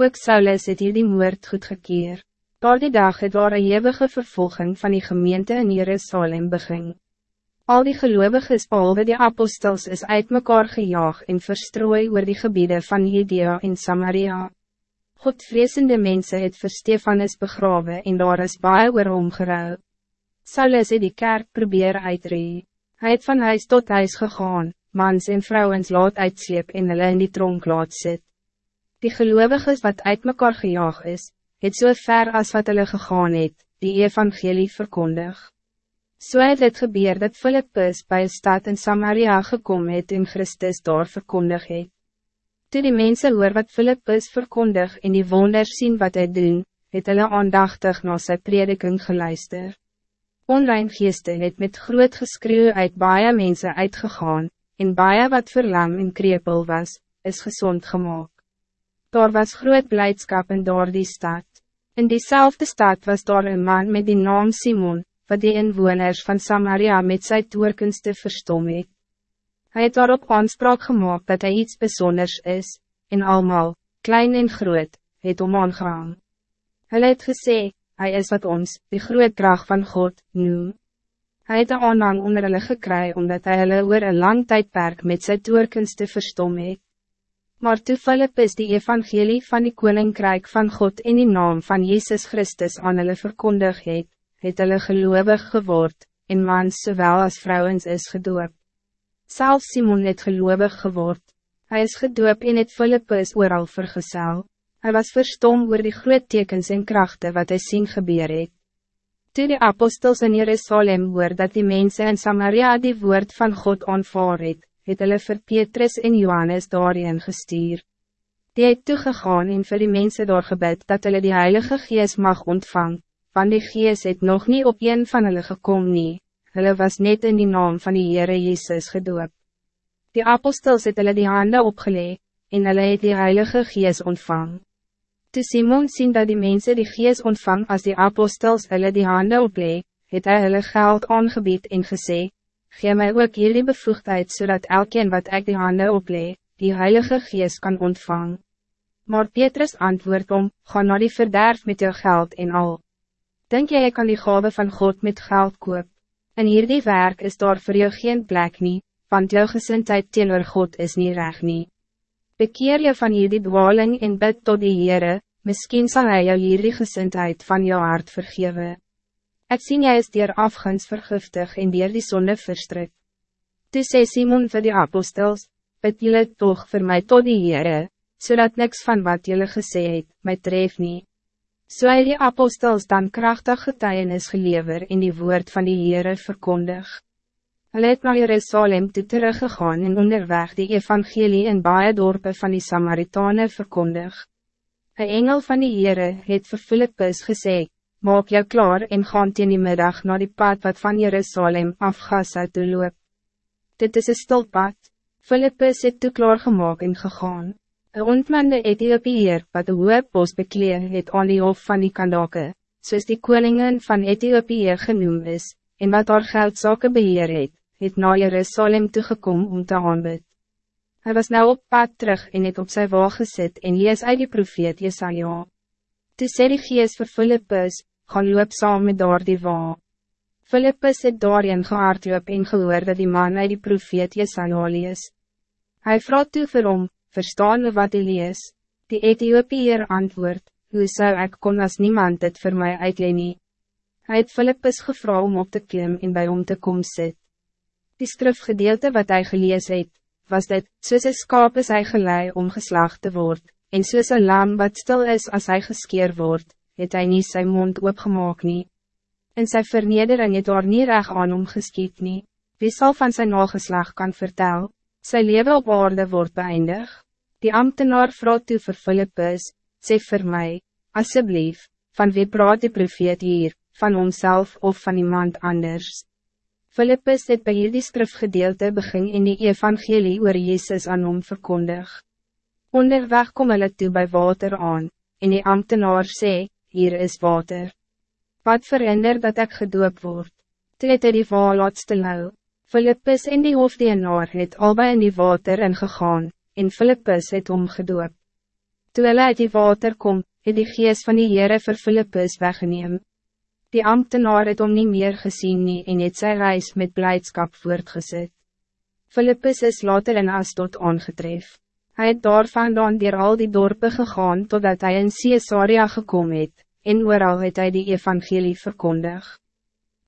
Ook Saulus het hier die moord goedgekeer. Daar die dag het daar een hevige vervolging van die gemeente in Jerusalem begin. Al die gelovigen behalve die apostels is uit mekaar gejaag en verstrooi oor die gebieden van Judea en Samaria. Godvreesende mensen het vir Stefanus begrawe en daar is baie oor omgerou. Saulus het die kerk probeer uitree. Hij het van huis tot huis gegaan, mans en vrouwens laat uitsleep en hulle in die tronk laat sit. Die gelovigen wat uit mekaar gejaag is, het so ver as wat hulle gegaan het, die evangelie verkondig. So het het gebeur dat Philippus bij een stad in Samaria gekomen het en Christus daar verkondig het. Toe die mensen hoor wat Philippus verkondig en die wonders zien wat hij doen, het hulle aandachtig na sy prediking geluister. Onrein geeste het met groot geskreeuw uit baie mensen uitgegaan, en baie wat verlam en krepel was, is gezond gemaakt. Daar was groot blijdschap in door die stad. In diezelfde stad was daar een man met die naam Simon, wat die inwoners van Samaria met zijn toerkunste verstom het. Hy het daarop aanspraak gemaakt dat hij iets bijzonders is, en almal, klein en groot, het om aangehang. Hy het gesê, hij is wat ons, die groot kracht van God, noem. Hij het een aanhang onder hulle gekry, omdat hij hulle oor een lang tijdperk met zijn toerkunste verstom het. Maar toe Philippus die evangelie van die koninkrijk van God in die naam van Jezus Christus aan hulle verkondig het, het hulle geloofig geword, en mans zowel als vrouwens is gedoop. Zelfs Simon het geloofig geword. Hij is gedoop en het Philippus ooral vergesel. Hij was verstom oor die groot tekens en krachten wat hij zien gebeur het. Toe die apostels in Jerusalem hoor dat die mensen in Samaria die woord van God aanvaar het, het hulle vir Petrus en Johannes daarin gestuur. Die het toegegaan en vir die mense daar gebid dat hulle die Heilige Gees mag ontvang, van die Gees het nog niet op een van hulle gekom nie, hulle was net in die naam van die Heere Jezus gedoop. Die apostels het hulle die handen opgeleg, en hulle het die Heilige Gees ontvang. Toe Simon sien dat die mensen die Gees ontvang als die apostels hulle die handen opleeg, het hy hulle geld aangebied en gesê, Gee mij ook jullie bevoegdheid zodat elkeen wat ik die handen oplee, die Heilige Geest kan ontvangen. Maar Petrus antwoordt om, ga naar die verderf met jou geld en al. Denk jij kan die gave van God met geld koop? En hier die werk is daar voor jou geen plek nie, want jou gezindheid teenoor God is niet recht nie. Bekeer je van hierdie dwaling en bid tot die Heere, misschien zal hij jou hierdie gezindheid van jou hart vergeven. Ik zie jij is dier afguns vergiftig en dier die zonde verstrik. Toe sê Simon vir die apostels, bid jylle toch voor mij tot die Heere, zodat niks van wat jylle gesê het, my tref nie. So hy die apostels dan krachtig getuienis gelever in die woord van die Heere verkondig. Hulle het na Jerusalem toe teruggegaan en onderweg die evangelie in baie dorpe van die Samaritane verkondig. Een engel van die Heere het vir Philippus gezegd, maak jou klaar en gaan teen die middag naar die pad wat van Jerusalem af Gaza toe loop. Dit is een stilpad, Philippus het toe klaar gemaakt en gegaan. Een ontmande Ethiopiër wat de hoge post bekleed het aan die hof van die kandake, soos die koningin van Ethiopië genoemd is, en wat haar geldzaken beheer het, het na Jerusalem toegekom om te aanbid. Hij was nou op pad terug en het op zijn wagen gezet en lees uit die profeet Jesaja. Toe sê die gees vir Philippus, gaan loop saam met daar die wa. Philippus het daarin gehaardloop en gehoor dat die man uit die profeet Jesaja lees. Hy vraag toe vir hom, verstaan we wat hy lees? Die Ethiopiër antwoord, hoe zou ik kon als niemand het voor mij uitleen nie? Hy het Philippus gevra om op te klim en bij om te kom sit. Die skrifgedeelte wat hij gelees het, was dit, soos een skaap is hy gelei om geslacht te word, en soos een lam wat stil is als hij geskeer wordt, het hij niet zijn mond opgemaakt nie. In zijn vernedering het daar nie reg aan om geskiet nie. Wie zal van zijn nageslag kan vertel? Zijn leven op aarde wordt beëindig. Die ambtenaar vraagt toe vir Philippus, sê vir my, asseblief, van wie praat die profeet hier, van onszelf of van iemand anders? Philippus het by hierdie skrifgedeelte begin in die evangelie oor Jezus aan hom verkondig. Onderweg kom hulle toe by water aan, en die ambtenaar sê, hier is water. Wat verhinder dat ik gedoop word? Toe het hy die vaal laat stilhou. Philippus en die hoofdienaar het albei in die water ingegaan, en Philippus het omgedoop. Toe hulle uit die water kom, het die geest van die Heere vir Philippus weggeneem. Die ambtenaar het om niet meer gezien nie en het sy reis met blijdschap voortgezet. Philippus is later in Astot aangetref. Hij het daar vandaan dier al die dorpen gegaan totdat hij in Caesarea gekomen het, en ooral het hy die evangelie verkondig.